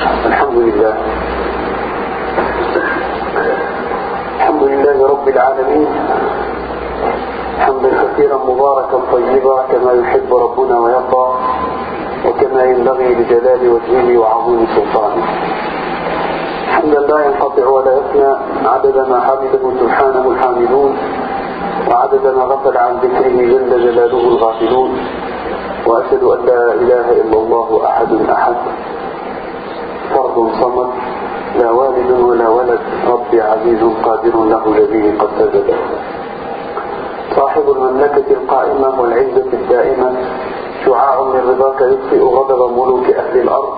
الحمد لله. الحمد لله رب العالمين. حمدا كثيرا مباركا طيبا كما يحب ربنا ويرضى وكما ينبغي لجلال وجهه وعظيم سلطانه. حمدا لا ينقطع ولا يفنى عدد ما حمده سبحانه الحامدون وعدد ما غفل عن ذكره جل جلاله الغافلون. وأشهد أن لا إله إلا الله أحد أحد. فرد صمد لا والد ولا ولد ربي عزيز قادر له الذي قد سجد. صاحب المملكة القائمة والعزة الدائمة شعاع من رضاك يطفئ غضب ملوك أهل الأرض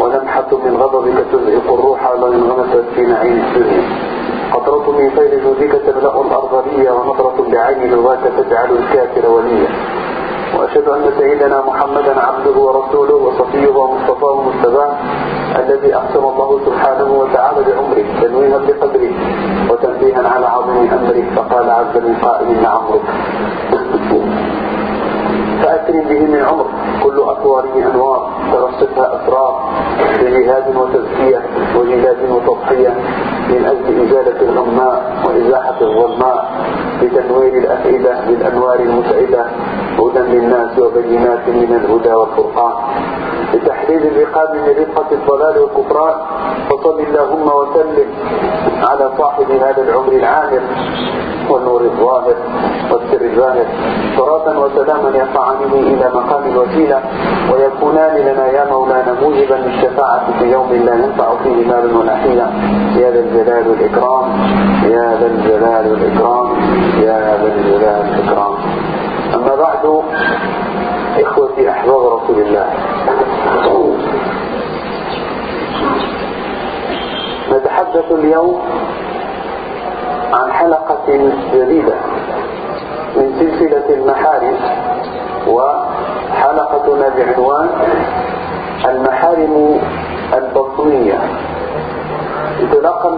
ولمحة من غضبك تزعق الروح لو انغمست في نعيم الدنيا قطرة من خير جودك تملأ الأرض ليا ونظرة بعين رضاك تجعل الكافر وليا. وأشهد أن سيدنا محمدا عبده ورسوله وصفيه ومصطفاه ومجتباه الذي أقسم الله سبحانه وتعالى بعمره تنويها بقدره وتنبيها على عظيم أمره فقال عز من قائل لعمرك فأكرم به من عمر كل أطواره أنوار. ترصدها أسرار. بجهاد وتزكية وجهاد وتضحية. من أجل إزالة الغماء وإزاحة الظلماء. بتنوير الأفئدة بالأنوار المسعدة هدى للناس وبينات من الهدى والفرقان. لتحرير الرقاب من رفقة الضلال والكفران. فصل اللهم وسلم على صاحب هذا العمر العامر والنور الظاهر والسر الظاهر. صلاة وسلاما يرفعنه إلى مقام الوسيلة. ويكونان لنا يا مولانا موجبا للشفاعة في يوم لا ينفع فيه مال ولا حيلة. يا ذا الجلال والإكرام. يا ذا الجلال والإكرام. يا ذا الجلال والإكرام. بعد إخوتي أحباب رسول الله. نتحدث اليوم عن حلقة جديدة من سلسلة المحارم وحلقتنا بعنوان المحارم البطنية. انطلاقا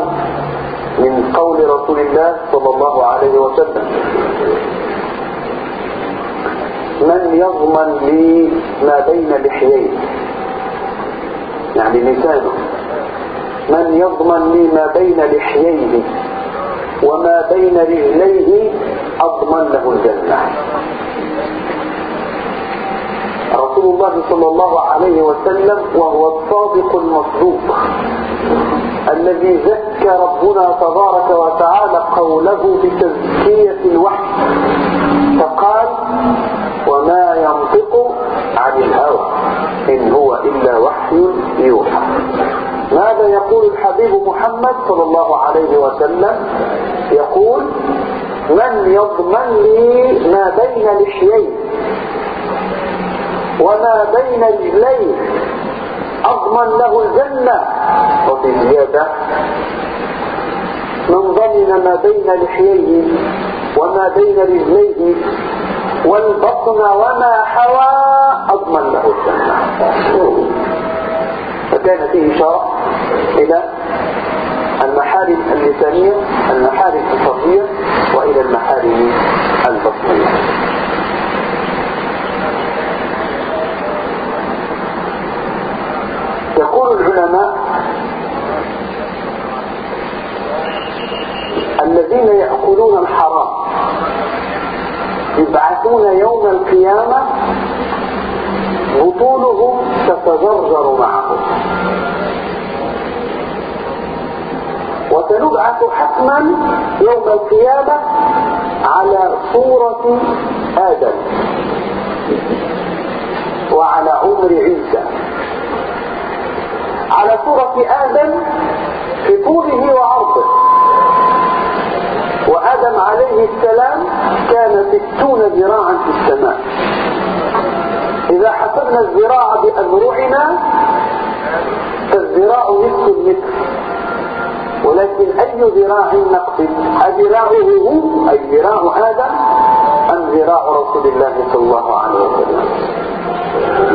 من قول رسول الله صلى الله عليه وسلم. من يضمن لي ما بين لحييه يعني لسانه من يضمن لي ما بين لحييه وما بين رجليه أضمن له الجنة. رسول الله صلى الله عليه وسلم وهو الصادق المصدوق الذي زكى ربنا تبارك وتعالى قوله بتزكية الوحي. فقال ينطق عن الهوى إن هو إلا وحي يوحى. ماذا يقول الحبيب محمد صلى الله عليه وسلم؟ يقول من يضمن لي ما بين لحييه وما بين رجليه أضمن له الجنة. وفي زيادة من ضمن ما بين لحييه وما بين رجليه والبطن وما حوى أضمن له الجنة. فكان فيه إشارة إلى المحارم اللسانية المحارم الصفية وإلى المحارم البصرية يقول العلماء الذين يأكلون الحرام يبعثون يوم القيامة بطونهم تتزرزر معهم. وسنبعث حتما يوم القيامة على صورة آدم وعلى عمر عيسى. على صورة آدم في طوله وعرضه. عليه السلام كان ستون ذراعا في السماء. إذا حسبنا الذراع بأذرعنا فالذراع نصف المتر. ولكن أي ذراع نقصد؟ أذراعه هو أي ذراع آدم أم ذراع رسول الله صلى الله عليه وسلم؟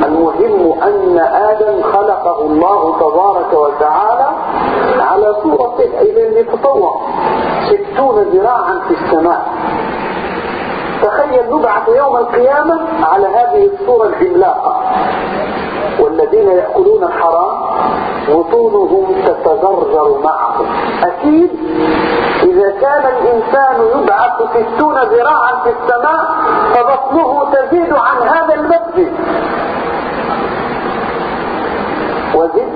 المهم أن آدم خلقه الله تبارك وتعالى على صورته إذا يتطور ستون ذراعا في السماء. تخيل نبعث يوم القيامة على هذه الصورة العملاقة والذين يأكلون الحرام بطونهم تتزرزر معهم. أكيد إذا كان الإنسان يبعث ستون ذراعا في السماء فبطنه تزيد عن هذا المسجد وزد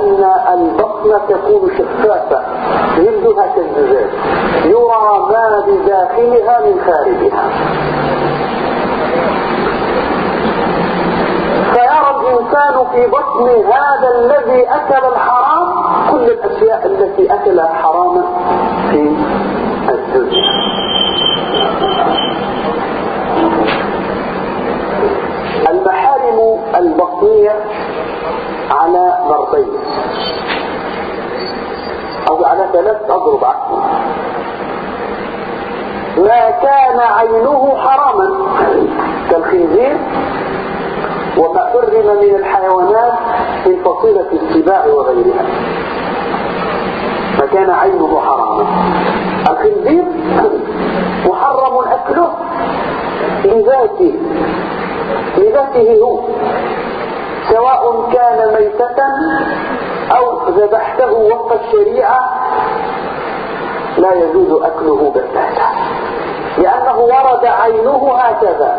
أن البطن تكون شفافة جلدها كالزجاج يرى ما بداخلها من خارجها. فيرى الإنسان في بطن هذا الذي أكل الحرام كل الأشياء التي أكلها حراما في الدنيا. المحارم البطنية على ضربين أو على ثلاث اضرب عفوا ما كان عينه حراما. كالخنزير وما حرم من الحيوانات في فصيلة السباع وغيرها. ما كان عينه حراما. الخنزير محرم أكله لذاته. لذاته هو. سواء كان ميتة أو ذبحته وفق الشريعة لا يجوز أكله بتاتا لأنه ورد عينه هكذا.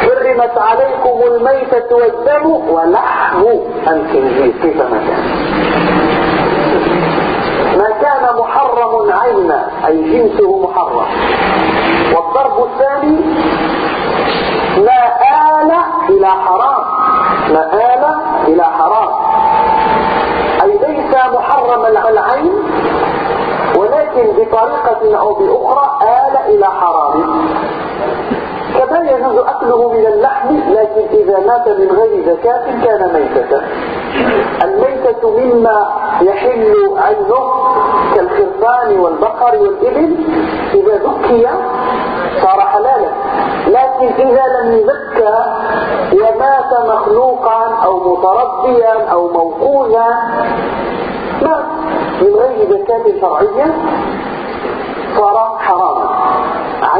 حرمت عليكم الميتة والدم ولحم الخنزير. كيف ما كان. ما كان محرم عينا أي جنسه محرم. والضرب الثاني ما آل إلى حرام. مآل إلى حرام. أي ليس محرم العين ولكن بطريقة أو بأخرى آل إلى حرام. يجوز أكله من اللحم لكن إذا مات من غير زكاة كان ميتة. الميتة مما يحل عينه كالخرفان والبقر والإبل. إذا ذكي صار حلالا. لكن إذا لم يزكى ومات مخلوقا أو متربيا أو موقوزا مات من غير زكاة شرعية صار حراما.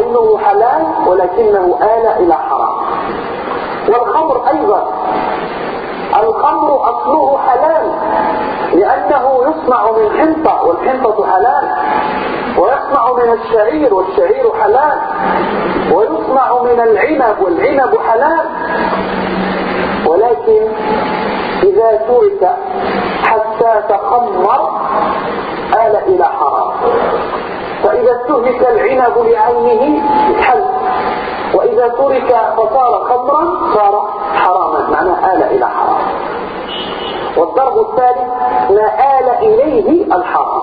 عينه حلال ولكنه آل إلى حرام. والخمر أيضا. الخمر أصله حلال لأنه يصنع من حنطة والحنطة حلال. ويصنع من الشعير والشعير حلال. ويصنع من العنب والعنب حلال. ولكن إذا ترك حتى تخمر آل إلى حرام. فإذا استهلك العنب لعينه حل. وإذا ترك فصار خمرا صار حراما. معناه آل إلى حرام. والضرب الثالث ما آل إليه الحرام.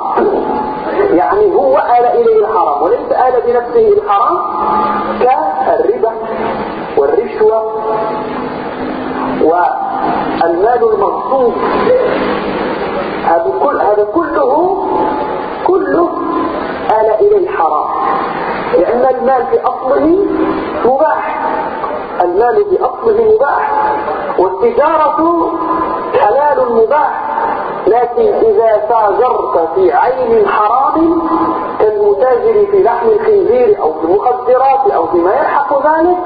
يعني هو آل إليه الحرام. وليس آل بنفسه الحرام كالربا والرشوة والمال المغصوب هذا كل هذا كله كله آل إليه حرام لأن المال في أصله مباح. المال في أصله مباح. والتجارة حلال مباح. لكن إذا تاجرت في عين حرام كالمتاجر في لحم الخنزير أو في المخدرات أو فيما يلحق ذلك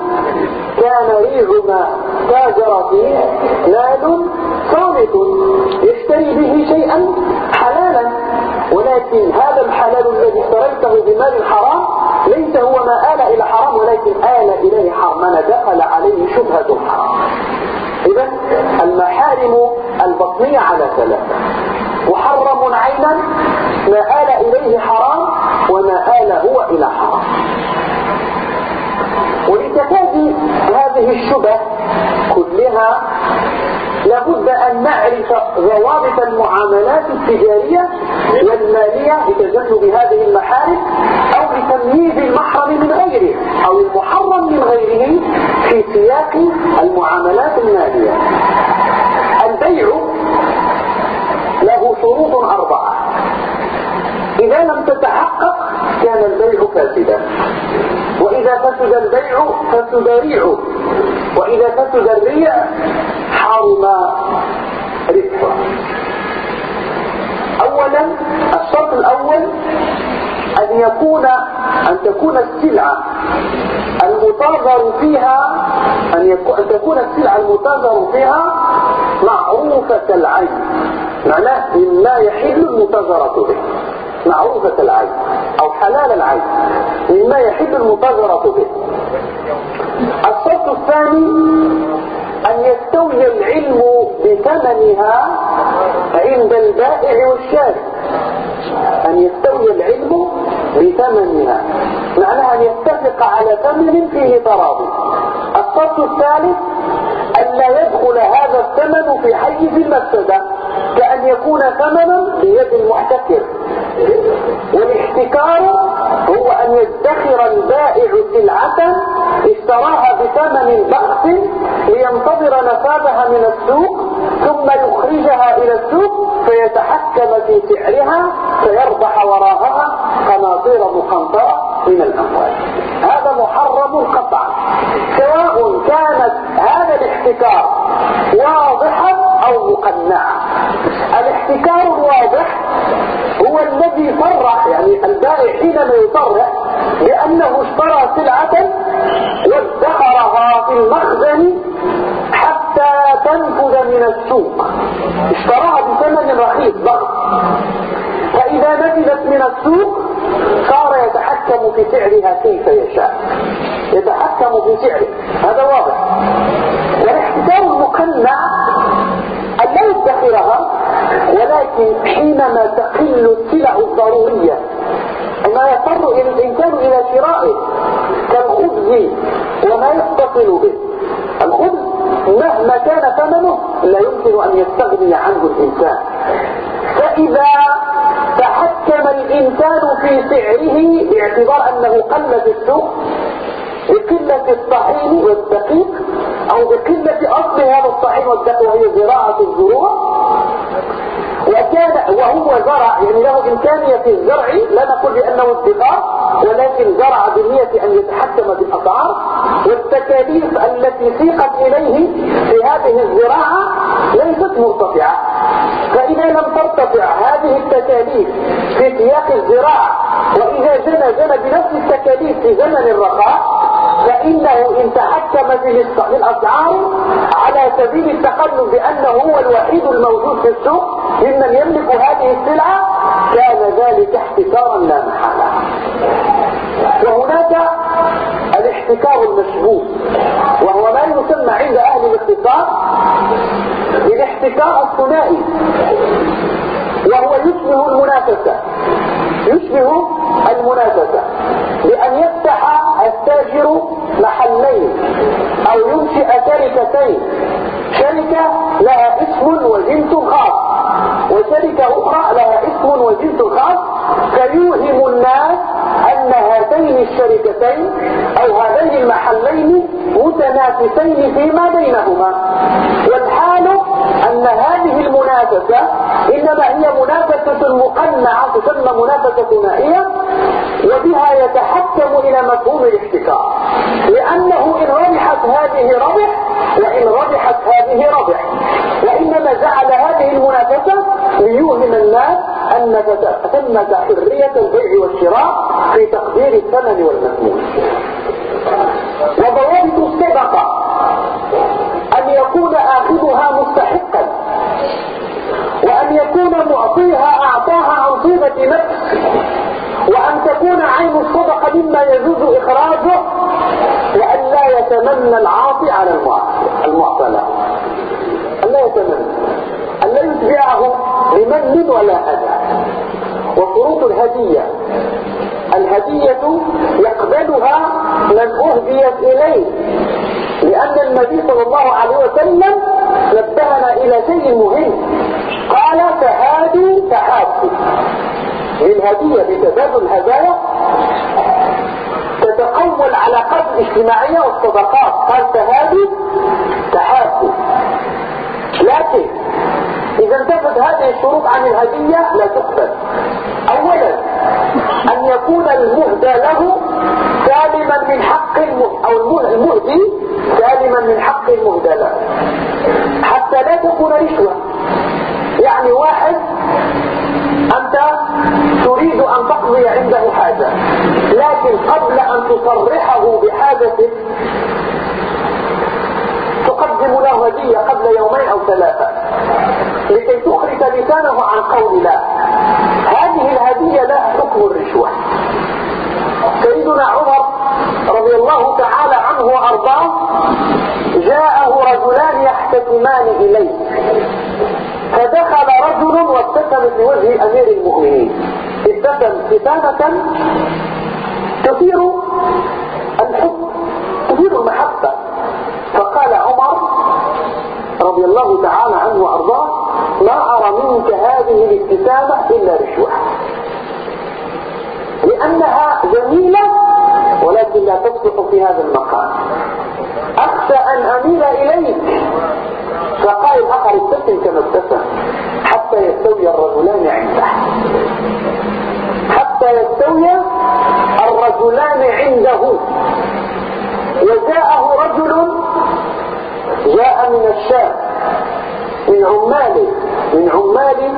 كان ريع ما تاجر فيه مال صامت يشتري به شيئا ولكن هذا الحلال الذي اشتريته بمال حرام ليس هو ما آل إلى حرام ولكن آل إليه حرمان دخل عليه شبهة الحرام إذا المحارم البطنية على ثلاثة. محرم عينا ما آل إليه حرام وما آل هو إلى حرام. ولتفادي هذه الشبه كلها لابد أن نعرف ضوابط المعاملات التجارية والمالية لتجنب هذه المحارم أو لتمييز المحرم من غيره أو المحرم من غيره في سياق المعاملات المالية. البيع له شروط أربعة. إذا لم تتحقق كان البيع فاسدا. وإذا فسد البيع فسد ريعه وإذا فسد الريع حرم ربحه أولا الشرط الأول أن يكون أن تكون السلعة المتاجر فيها أن, يكون أن تكون السلعة المتاجر فيها معروفة العين. معناه مما يحل المتاجرة به. معروفة العين. أو حلال العين. مما يحل المتاجرة به. الشرط الثاني أن يستوي العلم بثمنها عند البائع والشاري أن يستوي العلم بثمنها. معناها أن يتفق على ثمن فيه تراضي. الشرط الثالث أن لا يدخل هذا الثمن في حيز المفسدة كأن يكون ثمنا بيد المحتكر. والاحتكار هو أن يدخر البائع سلعة اشتراها بثمن بخس لينتظر نفاذها من السوق ثم يخرجها إلى السوق فيتحكم في سعرها فيربح وراءها قناطير مقنطرة من الأموال. هذا محرم قطعا. سواء كانت هذا الاحتكار واضحا أو مقنعا. الاحتكار الذي صرح يعني البائع حينما يصرح بأنه اشترى سلعة وادخرها في المخزن حتى تنفذ من السوق. اشتراها بثمن رخيص ضغط فإذا نزلت من السوق صار يتحكم في سعرها كيف يشاء. يتحكم في سعره. هذا واضح. والاحتكار المقنع أن لا يدخرها ولكن حينما تقل السلع الضرورية ما يضطر الإنسان إلى شرائه كالخبز وما يتصل به. الخبز مهما كان ثمنه لا يمكن أن يستغني عنه الإنسان. فإذا تحكم الإنسان في سعره باعتبار أنه قل في السوق بقلة الطحين والدقيق أو بقلة أصل هذا الطحين والدقيق وهي زراعة الزروع وكان وهو زرع يعني له إمكانية الزرع لا نقول بأنه ادخار ولكن زرع بنية أن يتحكم بالأسعار والتكاليف التي سيقت إليه في هذه الزراعة ليست مرتفعة. فإذا لم ترتفع هذه التكاليف في سياق الزراعة وإذا جنى جنى بنفس التكاليف في زمن الرخاء فإنه إن تحكم في الأسعار على سبيل التقلب بأنه هو الوحيد الموجود في السوق ممن يملك هذه السلعة كان ذلك احتكارا لا محالة. وهناك الاحتكار المشبوه وهو ما يسمى عند أهل الاقتصاد بالاحتكار الثنائي وهو يشبه المنافسة يشبه المنافسة بأن يفتح التاجر محلين أو ينشئ شركتين شركة لها اسم وجنس خاص وشركة أخرى لها اسم وجنس خاص فيوهم الناس أن هاتين الشركتين أو هذين المحلين متنافسين فيما بينهما. والحال أن هذه المنافسة إنما هي منافسة مقنعة تسمى منافسة ثنائية وبها يتحكم إلى مفهوم الاحتكار. لأنه إن ربحت هذه ربح وإن ربحت هذه ربح. جعل هذه المنافسة ليوهم الناس أن ثمة حرية البيع والشراء في تقدير الثمن والمثمون وضوابط الصدقة أن يكون آخذها مستحقا وأن يكون معطيها أعطاها عن طيبة نفس وأن تكون عين الصدقة مما يجوز إخراجه وأن لا يتمنى العاطي على المعطى له. يتمنى أن لا بمن ولا أذى. وشروط الهدية. الهدية يقبلها من أهديت إليه. لأن النبي صلى الله عليه وسلم نبهنا إلى شيء مهم. قال تهادوا تحابوا للهدية بتبادل الهدايا. تتقوى العلاقات الاجتماعية والصداقات. قال تهادوا تحابوا لكن إذا انتفت هذه الشروط عن الهدية لا تقبل. اولا أن يكون المهدى له سالما من حق المهدى أو المهدي سالما من حق المهدى له. حتى لا تكون رشوة. يعني واحد أنت تريد أن تقضي عنده حاجة لكن قبل أن تصرحه بحاجة تقدم له هدية قبل يومين أو ثلاثة. لكي تخرج لسانه عن قول لا. هذه الهدية لها حكم الرشوة. سيدنا عمر رضي الله تعالى عنه وأرضاه جاءه رجلان يحتكمان إليه. فدخل رجل وابتسم في وجه أمير المؤمنين. ابتسم ابتسامة تثير الحب تثير المحبة. رضي الله تعالى عنه وأرضاه ما أرى منك هذه الابتسامة إلا رشوة. لأنها جميلة ولكن لا تصلح في هذا المقام. أخشى أن أميل إليك. فقال الآخر ابتسم كما ابتسم حتى يستوي الرجلان عنده. حتى يستوي الرجلان عنده. وجاءه رجل جاء من الشام. من عمال من عمال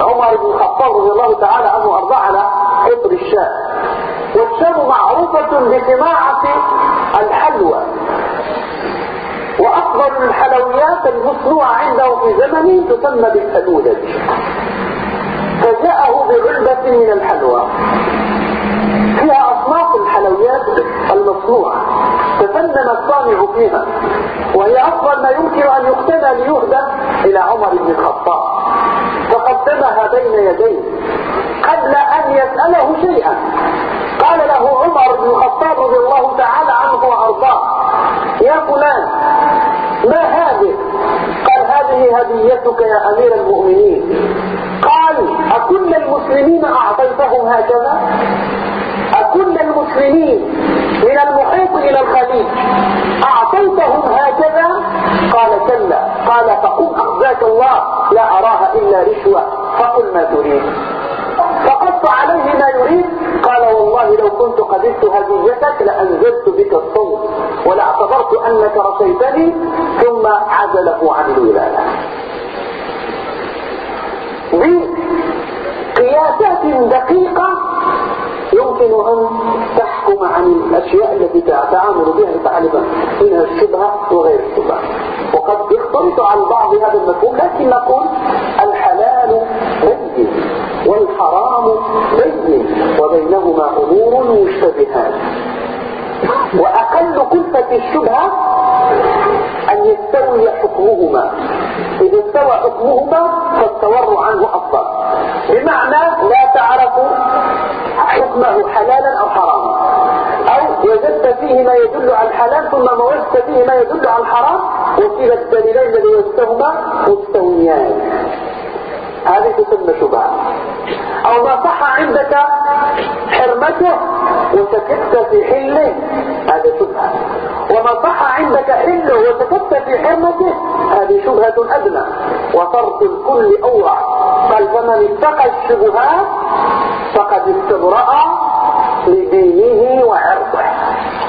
عمر بن الخطاب رضي الله تعالى عنه وأرضاه على قطر الشام. والشام معروفة بصناعة الحلوى. وأفضل الحلويات المصنوعة عنده في زمنه تسمى بالفلولج فجاءه بعلبة من الحلوى. فيها أصناف الحلويات المصنوعة. تفنن الصانع فيها. وهي أفضل ما يمكن أن يقتنى ليهدى إلى عمر بن الخطاب. فقدمها بين يديه قبل أن يسأله شيئا. قال له عمر بن الخطاب رضي الله تعالى عنه وأرضاه يا فلان ما هذه؟ قال هذه هديتك يا أمير المؤمنين. قال أكل المسلمين أعطيتهم هكذا؟ المسلمين من المحيط إلى الخليج. أعطيتهم هكذا؟ قال كلا. قال فقل أخزاك الله لا أراها إلا رشوة. فقل ما تريد. فقص عليه ما يريد. قال والله لو كنت قبلت هديتك لأنزلت بك الصوت ولاعتبرت أنك رشيتني ثم عزله عن الولادة. بقياسات دقيقة يمكن أن تحكم عن الأشياء التي تتعامل بها لتعرف منها الشبهة وغير الشبهة. وقد يختلط عن بعض هذا المفهوم لكن نقول الحلال بين والحرام بين وبينهما أمور مشتبهات. وأقل كلفة الشبهة أن يستوي حكمهما. إذا استوى حكمهما فالتورع عنه أفضل. بمعنى لا تعرف حكمه حلالا أو حراما أو وجدت فيه ما يدل على الحلال ثم ما وجدت فيه ما يدل على الحرام وكلا الدليلين الذي يستهما مستويان. هذه تسمى شبهة. أو ما صح عندك حرمته وسكت في حله هذا شبهة. وما صح عندك حله وسكت في حرمته هذه شبهة أدنى. وطرق الكل اوضع قال فمن اتقى الشبهات فقد استبرأ لدينه وعرضه.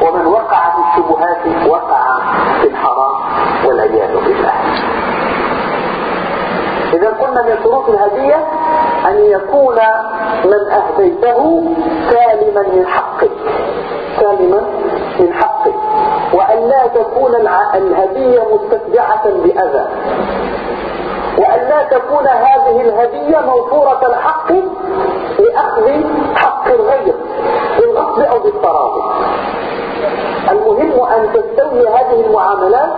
ومن وقع في الشبهات وقع في الحرام والعياذ بالله. إذا قلنا من شروط الهدية أن يكون من أهديته سالما من حقه. سالما من حقه. وأن لا تكون الهدية مستتبعة بأذى. وأن لا تكون هذه الهدية موفورة الحق لأخذ حق الغير بالغصب أو بالتراضي. المهم أن تستوي هذه المعاملات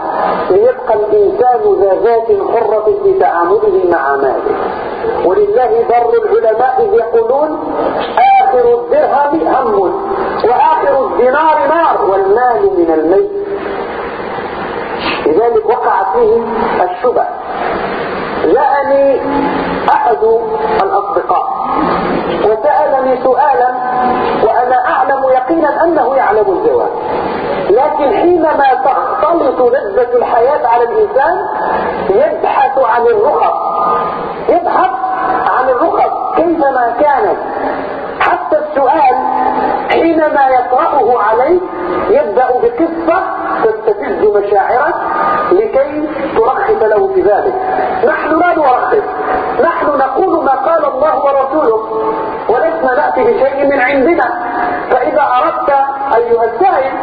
ليبقى الإنسان ذا ذات حرة في تعامله مع ماله. ولله بر العلماء يقولون آخر الدرهم هم وآخر الدينار نار والمال من الميت. لذلك وقعت فيه الشبه. جاءني أحد الأصدقاء. وسألني سؤالا وأنا أعلم يقينا أنه يعلم الجواب. لكن حينما تختلط لذة الحياة على الإنسان يبحث عن الرخص. يبحث عن الرخص كيفما كانت حتى السؤال حينما يقرأه عليه يبدأ بقصة تستفز مشاعره لكي ترخص له في ذلك. نحن لا نرخص. نحن نقول ما قال الله ورسوله ولسنا نأتي بشيء من عندنا. فإذا أردت أيها السائل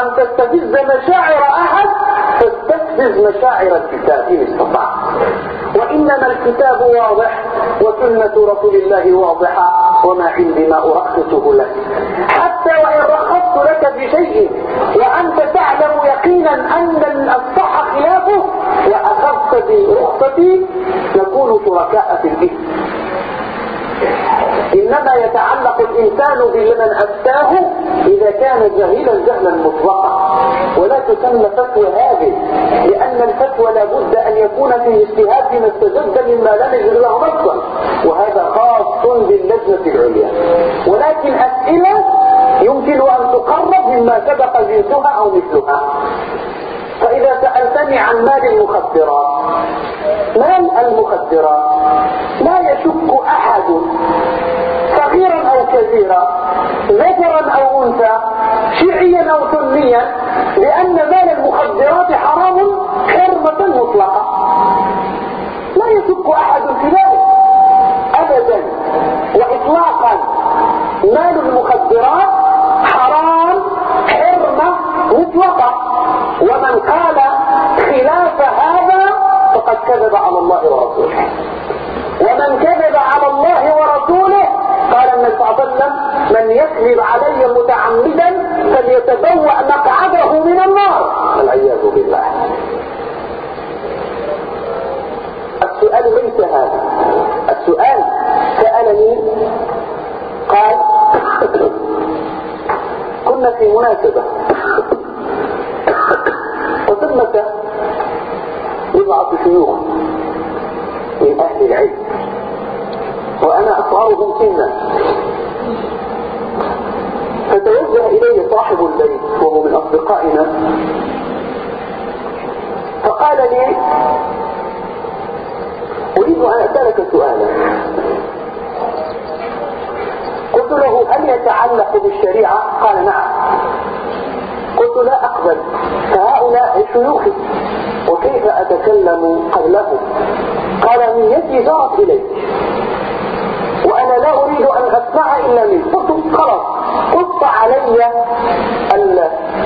أن تستفز مشاعر أحد تستفز مشاعر الكتاب إن استطعت. وإنما الكتاب واضح وسنة رسول الله واضحة وما عندي ما أرخصه لك. حتى وإن رخصت لك بشيء وأنت تعلم يقينا أن الصح خلافه برخصتي نكون شركاء في الإثم. إنما يتعلق الإنسان بمن أفتاه إذا كان جاهلا جهلا مطلقا. ولا تسمى فتوى هذه لأن الفتوى لابد أن يكون في اجتهاد ما استجد مما لم يجد له نصا وهذا خاص باللجنة العليا. ولكن أسئلة يمكن أن تقرب مما سبق جنسها أو مثلها. فإذا سألتني عن مال المخدرات. مال المخدرات. لا يشك أحد صغيرا أو كبيرا ذكرا أو أنثى شيعيا أو سنيا لأن مال المخدرات حرام حرمة مطلقة. لا يشك أحد في ذلك. أبدا وإطلاقا مال المخدرات حرام حرمة مطلقة. ومن قال خلاف هذا فقد كذب على الله ورسوله ومن كذب على الله ورسوله قال النبي صلى الله عليه وسلم من يكذب علي متعمدا فليتبوأ مقعده من النار. والعياذ بالله. السؤال ليس هذا. السؤال سألني قال كنا في مناسبة. وثمة بضعة شيوخ من أهل العلم. وأنا أصغرهم سنا فتوجه إلي صاحب البيت وهو من أصدقائنا. فقال لي أريد أن أسألك سؤالا. قلت له هل يتعلق بالشريعة؟ قال نعم. قلت لا أقبل. فهؤلاء شيوخي. وكيف أتكلم قبلهم قال نيتي جرت إليك. وأنا لا أريد أن أسمع إلا منك. قلت خلاص. قص علي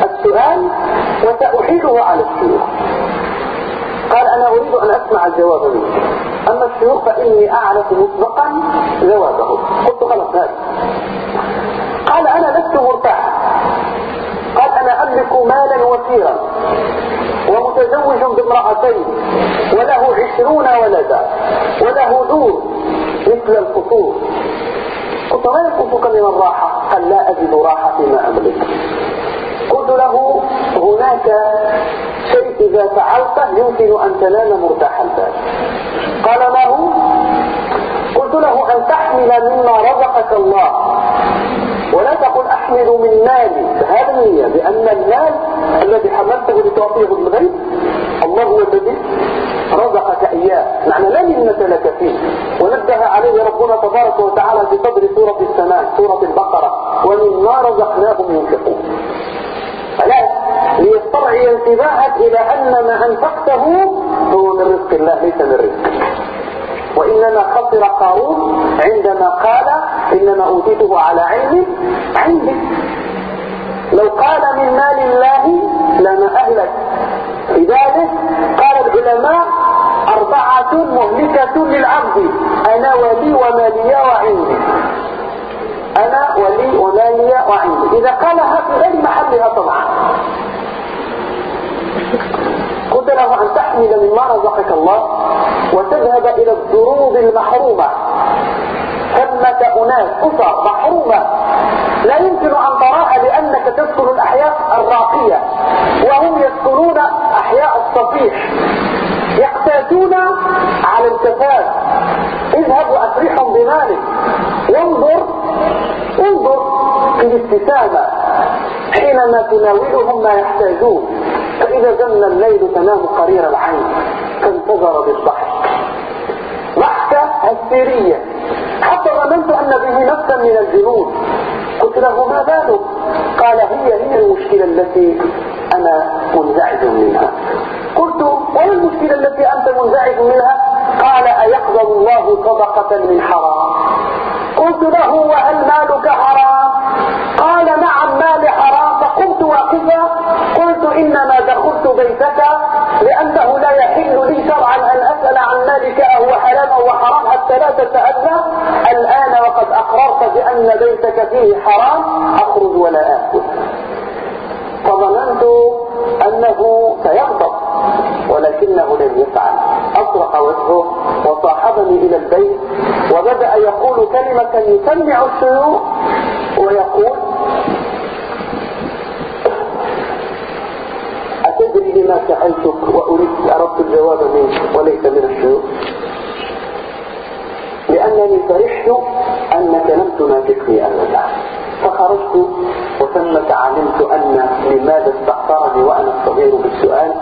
السؤال وسأحيله على الشيوخ. قال أنا أريد أن أسمع الجواب منك. أما الشيوخ فإني أعرف مسبقا جوابه. قلت خلاص هذا. قال أنا لست مرتاحا. قال أنا أملك مالا وفيرا ومتزوج بامرأتين وله عشرون ولدا وله دور مثل القصور. قلت ما ينقصك من الراحة قال لا أجد راحة فيما أملك. قلت له هناك شيء إذا فعلته يمكن أن تنام مرتاح البال. قال ما هو؟ قلت له أن تحمل مما رزقك الله ولا تقل أحمل من مالي. هذا النية بأن المال الذي حملته لتعطيه بالغيب الله هو الذي رزقك إياه. معنى لا منة لك فيه. ونبه عليه ربنا تبارك وتعالى في صدر سورة السماء سورة البقرة. ومما رزقناهم ينفقون. فلا ليسترعي انتباهك إلى أن ما أنفقته هو من رزق الله ليس من رزقك وإنما خسر قارون عندما قال إنما أوتيته على علم عندي لو قال من مال الله لما أهلك. لذلك قال العلماء أربعة مهلكة للعبد. أنا ولي ومالي وعندي. أنا ولي ومالي وعندي. إذا قالها في غير محلها طبعا. قلت له أن تحمل مما رزقك الله وتذهب إلى الدروب المحرومة. ثمة أناس أسر محرومة. لا يمكن أن تراها لأنك تسكن الأحياء الراقية وهم يسكنون أحياء الصفيح. يقتاتون على الكفاف. اذهب وأفرحهم بمالك. وانظر انظر في الابتسامة. حينما تناولهم ما يحتاجون. فإذا جن الليل تنام قرير العين. فانتظر بالضحك. ضحكة هستيرية. حتى ظننت أن به نفسا من الجنود. قلت له ما بالك؟ قال هي هي المشكلة التي أنا منزعج منها. قلت وما المشكلة التي أنت منزعج منها؟ قال أيقبل الله صدقة من حرام. فيه حرام أخرج ولا آكل. فظننت أنه سيغضب ولكنه لم يفعل. أطرق وجهه وصاحبني إلى البيت وبدأ يقول كلمة يسمع الشيوخ ويقول أتدري لما سألتك وأريد أردت الجواب منك وليس من الشيوخ؟ لأنني فرحت أنك لم تنافقني أبدا فخرجت وثمة علمت أن لماذا استأثرني وأنا الصغير بالسؤال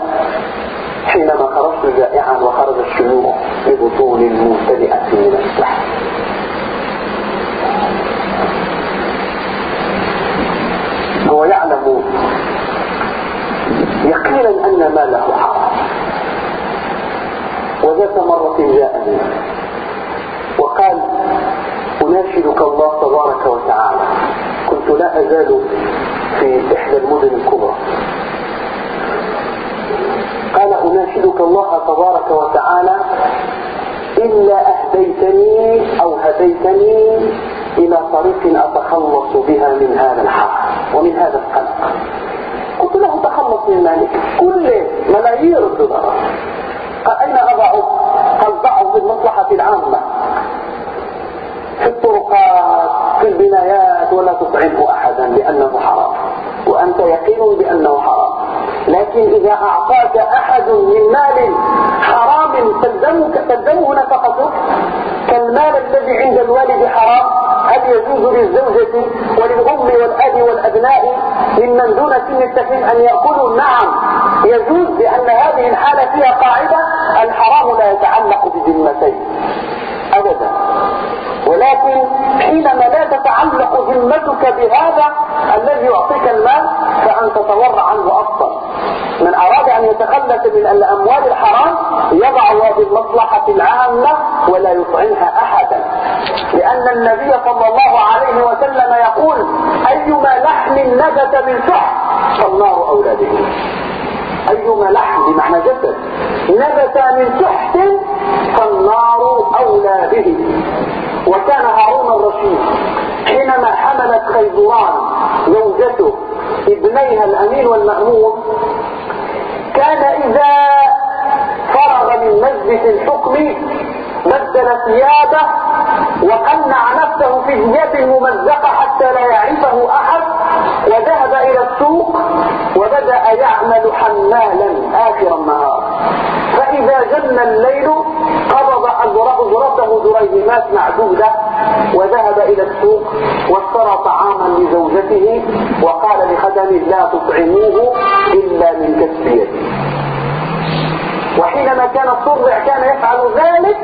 حينما خرجت جائعا وخرج الشيوخ ببطون ممتلئة من السحر. هو يعلم يقينا أن ماله حرام. وذات مرة جاءني وقال أناشدك الله تبارك وتعالى. كنت لا أزال في إحدى المدن الكبرى. قال أناشدك الله تبارك وتعالى إلا أهديتني أو هديتني إلى طريق أتخلص بها من هذا الحق ومن هذا القلق. قلت له تخلص من مالك كل ملايير الدولارات. أين أضعه؟ قال ضعه في المصلحة العامة؟ في الطرقات في البنايات ولا تطعمه أحدا لأنه حرام. وأنت يقين بأنه حرام. لكن إذا أعطاك أحد من مال حرام تلزمك تلزمه نفقته كالمال الذي عند الوالد حرام هل يجوز للزوجة وللأم والأب والأبناء ممن دون سن التكليف أن يأكلوا؟ نعم. يجوز لأن هذه الحالة فيها قاعدة. الحرام لا يتعلق بذمتين. أبدا. ولكن حينما لا تتعلق ذمتك بهذا الذي يعطيك المال فأن تتورع عنه أفضل من أراد أن يتخلص من الأموال الحرام يضعها بالمصلحة العامة ولا يطعمها أحدا. لأن النبي صلى الله عليه وسلم يقول أيما لحم نجت من شح فالنار أولى به. أيما لحم بمعنى جسد نبت من سحت فالنار أولى به. وكان هارون الرشيد حينما حملت خيزران زوجته ابنيها الأمين والمأمون كان إذا فرغ من مجلس الحكم بدل ثيابه وقنع نفسه في ثياب الممزقة حتى لا يعرفه أحد وذهب إلى السوق وبدأ يعمل حمالا آخر النهار. فإذا جن الليل قبض أجرته دريهمات معدودة وذهب إلى السوق واشترى طعاما لزوجته وقال لخدمه لا تطعموه إلا من كسب وحينما كان الصرع كان يفعل ذلك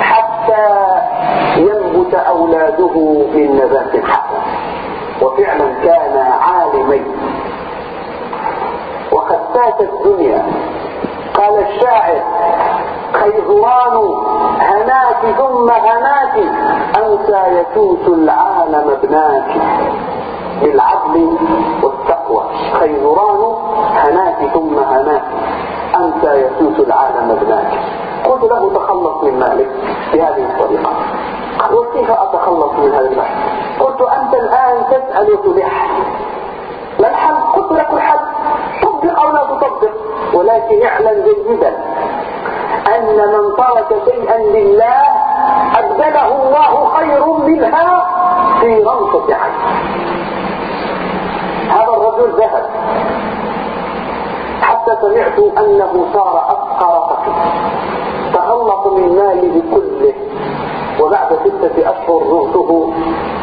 حتى ينبت أولاده من نبات حسن وفعلا كان عالمين وقد فات الدنيا. قال الشاعر خيزران هناك ثم هناك أنسى يسوس العالم ابناك بالعدل والتقوى. خيزران هناك ثم هناك أنسى يسوس العالم ابناك قلت له تخلص من مالك بهذه الطريقة. قال كيف أتخلص من هذا المال قلت أنت الآن تسأل وتلح الحل قلت لك الحل. طبق أو لا تطبق ولكن اعلم جيدا أن من ترك شيئا لله أبدله الله خير منها في رمصة عين. هذا الرجل ذهب. حتى سمعت أنه صار أفقر فقير تخلص من ماله كله وبعد ستة أشهر زرته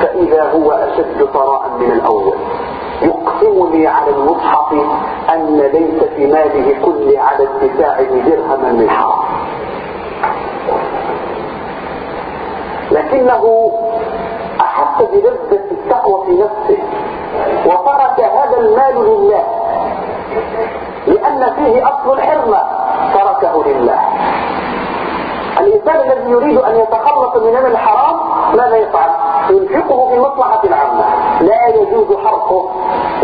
فإذا هو أشد ثراء من الأول. لي على المصحف أن ليس في ماله كله على اتساعه درهما من حرام. لكنه أحس بلذة التقوى في نفسه وترك هذا المال لله لأن فيه أصل الحرمة تركه لله. الإنسان الذي يريد أن يتخلص من الحرام ماذا يفعل؟ ينفقه في المصلحة العامة لا يجوز حرقه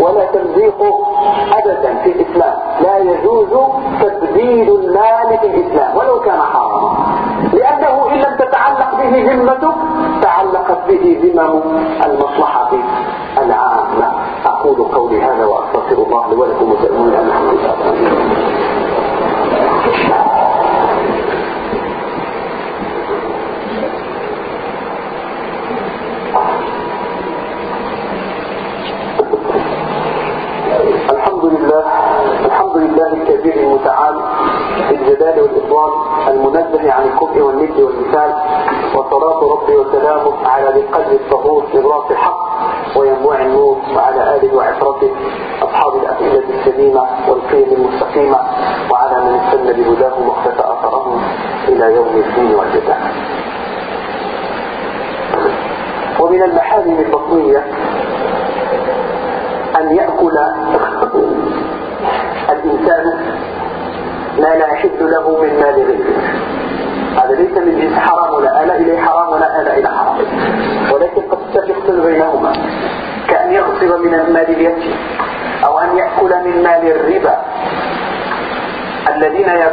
ولا تمزيقه أبدا في الإسلام. لا يجوز تبديل المال في الإسلام ولو كان حرام. لأنه إن لم تتعلق به همته تعلقت به ذمم المصلحة العامة. أقول قولي هذا وأستغفر الله لي ولكم وتأمون أن الحمد لله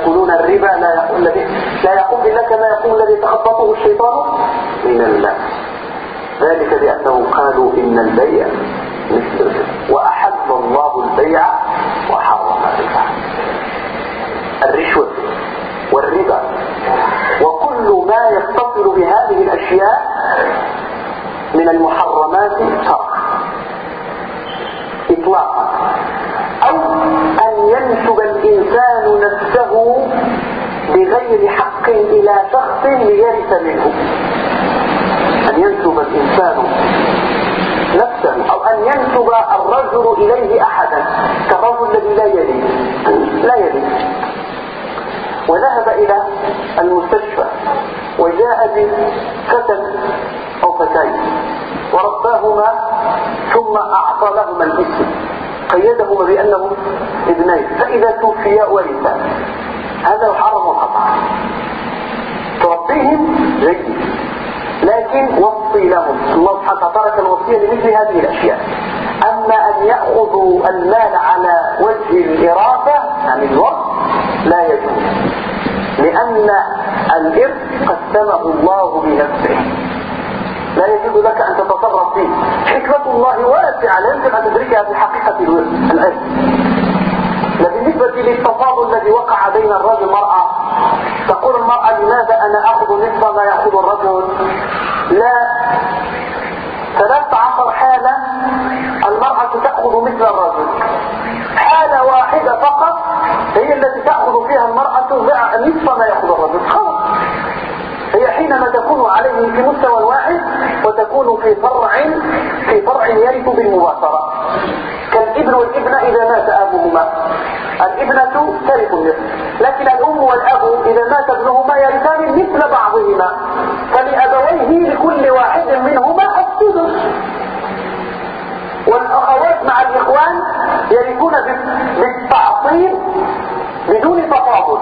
يأكلون الربا لا يقول الذي لا يقول إلا كما يقول الذي تخططه الشيطان من المال ذلك بأنهم قالوا إن البيع مثل وأحل الله البيع وحرم الربا. الرشوة والربا. وكل ما يتصل بهذه الأشياء من المحرمات بغير حق إلى شخص ليرث منه. أن ينسب الإنسان نفسه أو أن ينسب الرجل إليه أحدا كالرجل الذي لا يلي لا يلي. وذهب إلى المستشفى وجاء بفتى أو فتاين ورباهما ثم أعطى لهما الاسم قيدهما بأنهم ابنين فإذا توفيا ورثا. هذا يحرم قطعا تربيهم جيد لكن وصي لهم. الله سبحانه ترك الوصية لمثل هذه الأشياء. أما أن يأخذوا المال على وجه الإرادة يعني الوقت لا يجوز. لأن الإرث قسمه الله بنفسه. لا يجوز لك أن تتصرف فيه. حكمة الله واسعة لا يمكن أن تدركها في حقيقة الإرث بالنسبة للتفاضل الذي وقع بين الرجل والمرأة تقول المرأة لماذا أنا أخذ نصف ما يأخذ الرجل؟ لا ثلاث عشر حالة المرأة تأخذ مثل الرجل. حالة واحدة فقط هي التي تأخذ فيها المرأة نصف ما يأخذ الرجل. خلاص. هي حينما تكون عليه في مستوى واحد وتكون في فرع في فرع يرث بالمباشرة. كالإبن والإبنة إذا مات أبوهما. الابنة ترث النصف. لكن الأم والأب إذا مات ابنهما يرثان مثل بعضهما. فلأبويه لكل واحد منهما السدس. والأخوات مع الإخوان يرثون بالتعصيب بدون تفاضل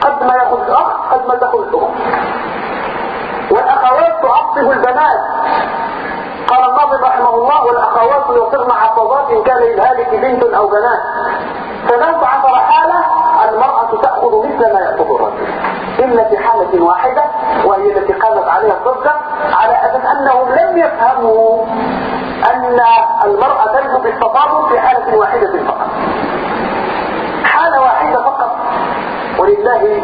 قد ما يأخذ الأخ قد ما تأخذ الأخت والأخوات تعصب البنات. قال الناظم رحمه الله والأخوات يصرن عصبات إن كان للهالك بنت أو بنات. ثلاث عشر حالة المرأة تأخذ مثل ما يأخذ الرجل. إلا في حالة واحدة وهي التي قامت عليها الضجة على أساس أنهم لم يفهموا أن المرأة تجب بالتفاضل في حالة واحدة فقط. حالة واحدة فقط. ولله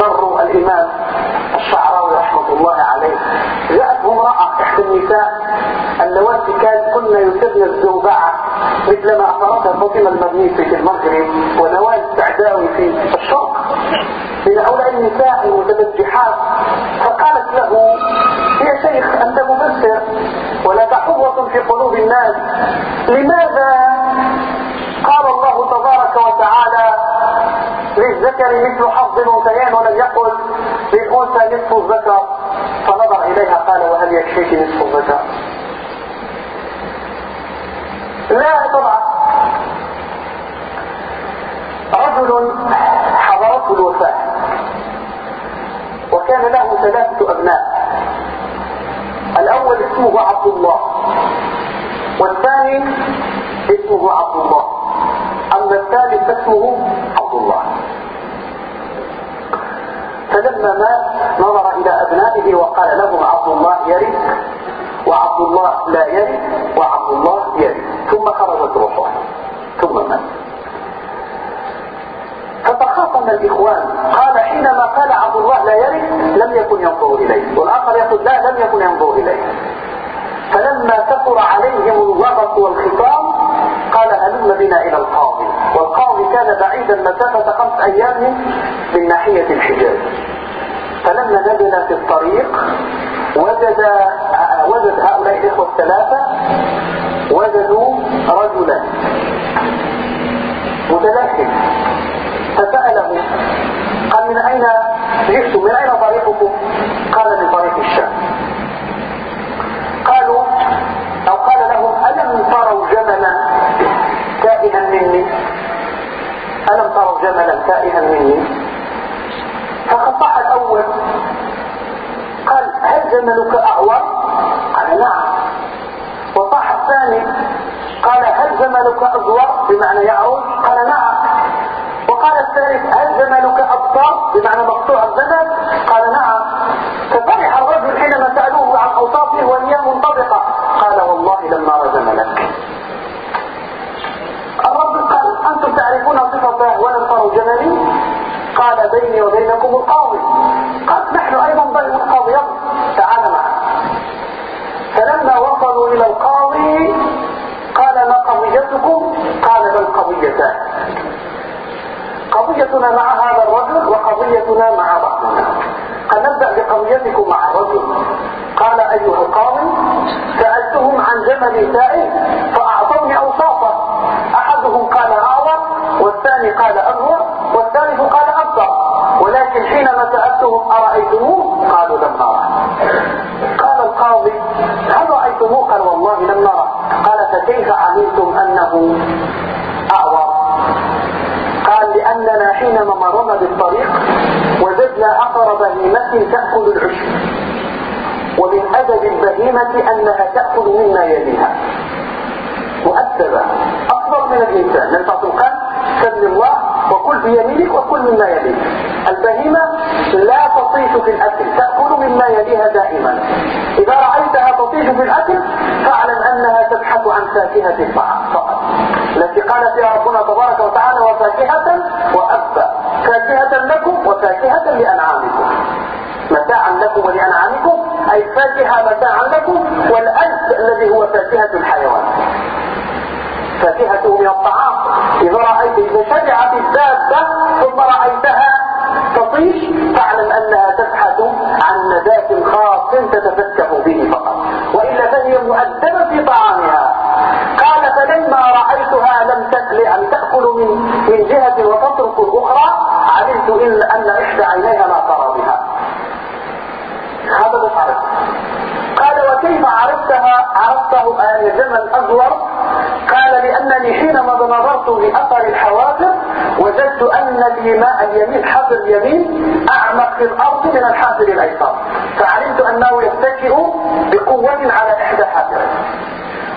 بر الإمام الشعراوي رحمة الله عليه. جاءته امرأة إحدى النساء. اللواتي كان كنا يسرن الزوبعة مثل ما أثرتها فاطمة المغنيسي في المغرب ونوال السعداوي في الشرق من هؤلاء النساء المتبجحات فقالت له يا شيخ أنت مبصر ولك حظوة في قلوب الناس. لماذا قال الله تبارك وتعالى للذكر مثل حظ الأنثيين ولم يقل للأنثى نصف الذكر؟ فنظر إليها قال وهل يكفيك نصف الذكر؟ لا طبعا. رجل حضرته الوفاة. وكان له ثلاثة أبناء. الأول اسمه عبد الله. والثاني اسمه عبد الله. أما الثالث اسمه عبد الله. فلما مات نظر إلى أبنائه وقال لهم عبد الله يرث وعبد الله لا يرد وعبد الله يرد ثم خرجت روحه ثم مات. فتخاصم الإخوان. قال حينما قال عبد الله لا يرد لم يكن ينظر إليه. والآخر يقول لا لم يكن ينظر إليه. فلما كثر عليهم اللغط والخطام قال هلم بنا إلى القاضي. والقاضي كان بعيدا مسافة خمس أيام من ناحية الحجاز. فلما نزل في الطريق وجد وجد هؤلاء الإخوة الثلاثة وجدوا رجلا. متلكم فسأله قال من أين جئتم؟ من أين طريقكم؟ قال من طريق الشام. قالوا أو قال لهم ألم تروا جملا تائها مني؟ ألم تروا جملا تائها مني فقطع الأول قال هل جملك أعور قال نعم. وصاح الثاني قال هل جملك أزور بمعنى يعرج قال نعم. وقال الثالث هل جملك أبصر بمعنى مقطوع الزمن قال نعم. ففرح الرجل حينما سألوه عن أوصافه وهي منطبقة. قال والله لما رجملك الرب قال أنتم تعرفون صفته ولم تروا جملي؟ قال بيني وبينكم القاضي. قال نحن أيضا بين القاضي تعال معنا فلما وصلوا إلى القاضي قال ما قضيتكم قال بل قضيتان قضيتنا مع هذا الرجل وقضيتنا مع بعضنا. قال نبدأ بقضيتكم مع الرجل. قال أيها القاضي سألتهم عن جمل سائل فأعطوني أوصافه أحدهم قال أعور والثاني قال أبور والثالث قال أبصر ولكن حينما سألتهم أرأيتموه؟ قالوا لم نرى. قال القاضي هل رأيتموه؟ قال والله لم نرى. قال فكيف علمتم أنه حينما مررنا بالطريق وجدنا أثر بهيمة تأكل العشب. ومن أدب البهيمة أنها تأكل مما يليها. مؤدبة. أفضل من الإنسان. لن قال سم الله وكل بيمينك وكل مما يليك. البهيمة لا تطيش في الأكل. تأكل مما يليها دائما. إذا رأيتها تطيش في الأكل فاعلم فاكهة فقط. التي قال فيها ربنا تبارك وتعالى وفاكهة وأبا. فاكهة لكم وفاكهة لأنعامكم. متاعا لكم ولأنعامكم. أي فاكهة متاعا لكم والألف الذي هو فاكهة الحيوان. فاكهته من الطعام. إذا رأيت إذا الدابة ثم رأيتها تطيش فاعلم أنها تبحث عن نبات خاص تتفكه آن جمل أزور. قال لأنني حينما نظرت لأثر الحوافر وجدت أن اليماء اليمين حافر اليمين أعمق في الأرض من الحافر الأيسر. فعلمت أنه يتكئ بقوة على إحدى حافرين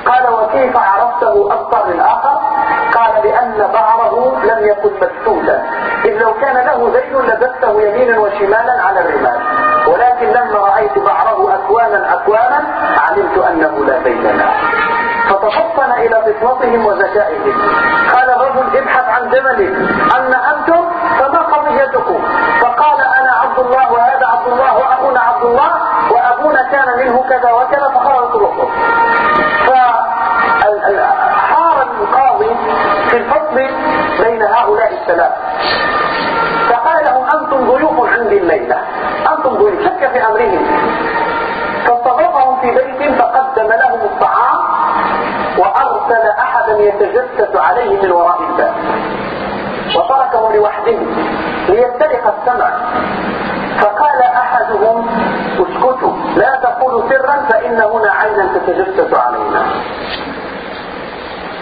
قال وكيف عرفته أكثر من آخر؟ قال لأن بعره لم يكن مبسوطا إذ لو كان له ذيل لبسته يمينا وشمالا على الرمال. ولكن لما رأيت بعره أكوانا أكوانا علمت أنه لا فتفطن إلى فطنتهم وذكائهم. قال الرجل ابحث عن جمل أما أنتم؟ فما قضيتكم؟ فقال أنا عبد الله وهذا عبد الله وأبونا عبد الله وأبونا كان منه كذا وكذا فخرجت الرسل فحار القاضي في الفصل بين هؤلاء الثلاث فقال لهم أنتم ضيوف عندي الليلة. أنتم ضيوف شك في أمرهم. فاستضافهم في بيت فقدم لهم الطعام. يتجسس عليه من وراء الباب. وتركه لوحده ليسترق السمع. فقال أحدهم اسكتوا لا تقولوا سرا فإن هنا عينا تتجسس علينا.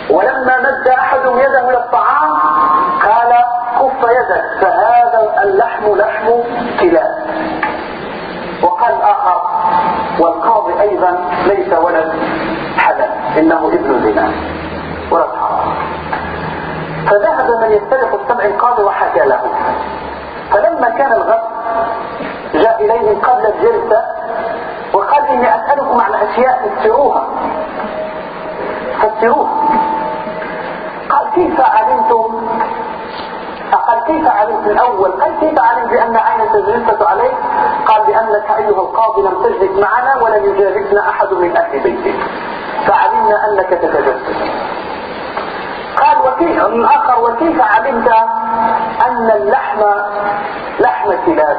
ولما مد أحد يده للطعام قال كف يدك فهذا اللحم لحم كلاب. وقال آخر والقاضي أيضا ليس ولد حلال إنه ابن زنا. حرام فذهب من يسترق السمع القاضي وحكى له. فلما كان الغد جاء إليه قبل الجلسة وقال إني أسألكم عن أشياء فسروها فسروها قال كيف علمتم؟ قال كيف علمت الأول؟ قال كيف علمت بأن عينا تجلس عليك؟ قال لأنك أيها القاضي لم تجلس معنا ولم يجالسنا أحد من أهل بيتك. فعلمنا أنك تتجسس وكيف الآخر وكيف علمت أن اللحم لحم الكلاب؟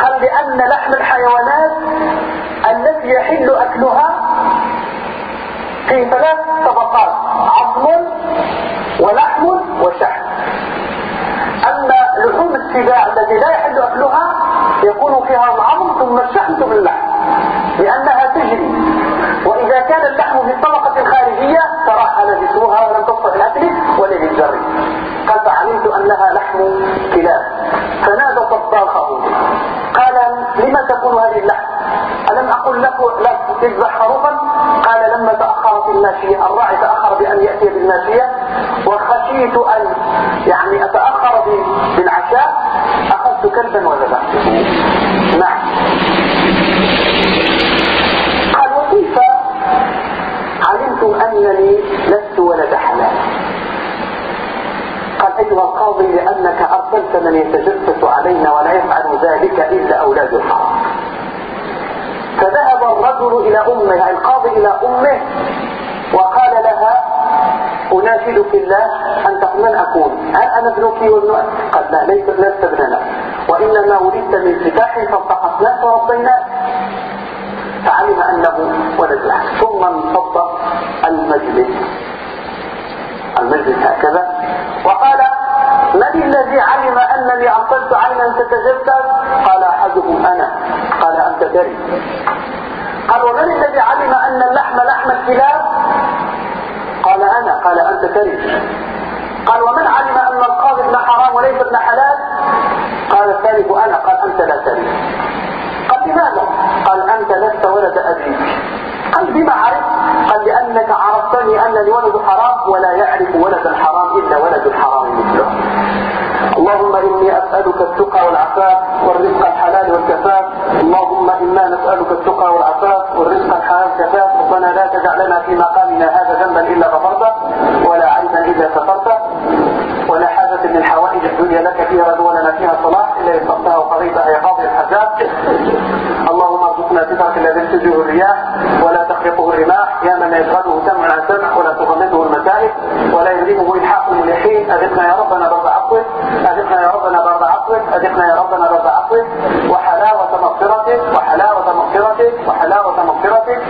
قال لأن لحم الحيوانات التي يحل أكلها في ثلاث طبقات عظم ولحم وشحم. أما لحوم السباع التي لا يحل أكلها يكون فيها العظم ثم الشحم ثم اللحم لأنها تجري. وإذا كان اللحم تكون هذه اللحم ألم أقل لك لا تذبح خروفا قال لما تأخر في الماشية الراعي تأخر بأن يأتي بالماشية وخشيت أن يعني أتأخر بالعشاء. أخذت كلبا وذبحته نعم. قال وكيف علمتم أنني لست ولد حلال قال أيها القاضي لأنك أرسلت من يتجسس علينا ولا يفعل ذلك إلا أولاد الحرام فذهب الرجل إلى أمه القاضي إلى أمه وقال لها أناشدك الله أن من أكون. هل أنا ابنك وابن قال لا ليس لست ابننا. وإنما ولدت من سفاح فالتقطناك وربيناك فعلم أنه ولد. له ثم انفض المجلس. المجلس هكذا. وقال من الذي علم أنني أرسلت عينا تتجسد؟ قال أحدهم أنا. قال أنت تري قال ومن الذي علم أن اللحم لحم الكلاب؟ قال أنا. قال أنت تري قال ومن علم أن القاضي ابن حرام وليس ابن حلال؟ قال الثالث أنا. قال أنت لا تري قال لماذا؟ قال أنت لست ولد أبيك قال بما عرفت؟ قال لأنك عرفتني أنني ولد حرام ولا يعرف ولد الحرام إلا ولد الحرام. اللهم إني أسألك التقى والعفاف والرزق الحلال والكفاف اللهم إنا نسألك التقى والعفاف والرزق الحلال والكفاف ربنا لا تدع لنا في مقامنا هذا ذنبا إلا غفرته ولا عيبا إلا سترته ولا حاجة من حوائج الدنيا لك فيها ولنا فيها صلاح إلا يسرتها وقضيتها يا قاضي الحجاج. اللهم ارزقنا سترك الذي تجيه الرياح ولا تخرقه الرماح. يا من يشغله سمع عن سمع ولا المسائل ولا يلزمه إلحاق ملحين أذقنا يا ربنا برد عفوك. أذقنا يا ربنا برد عفوك. أذقنا يا ربنا برد عفوك. وحلاوة مغفرتك. وحلاوة مغفرتك. وحلاوة مغفرتك.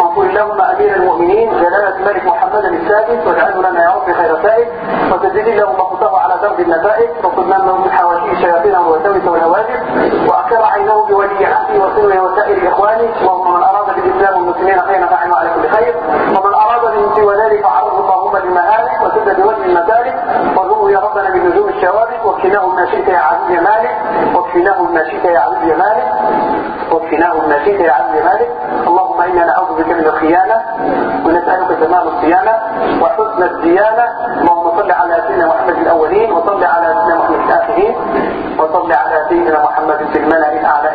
وقل اللهم أمير المؤمنين. جلالة الملك محمدا السادس. واجعله لنا يا رب خير سائد. وتجلي له مقته على درب النتائج له من حواشي الشياطين والوساوس والهواجس واقر عينه بولي عهده وسره وسائر اخوانه اللهم من اراد بالاسلام والمسلمين خيرا فعلم على كل خير ومن اراد من سوى ذلك فعرضه اللهم لمآلك وسد بوجه المسالك وارزقه يا ربنا بنجوم الشوارع واكفناه ما شئت يا عزيز يا مالك واكفناه ما شئت يا يا مالك واكفناه ما شئت يا يا مالك اللهم إنا نعوذ بك من الخيانة ونسألك تمام الصيانة وحسن الديانة اللهم صل على سيدنا محمد الأولين وصل على سيدنا محمد الآخرين وصل على سيدنا محمد في الملأ الأعلى.